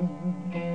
Mm-hmm.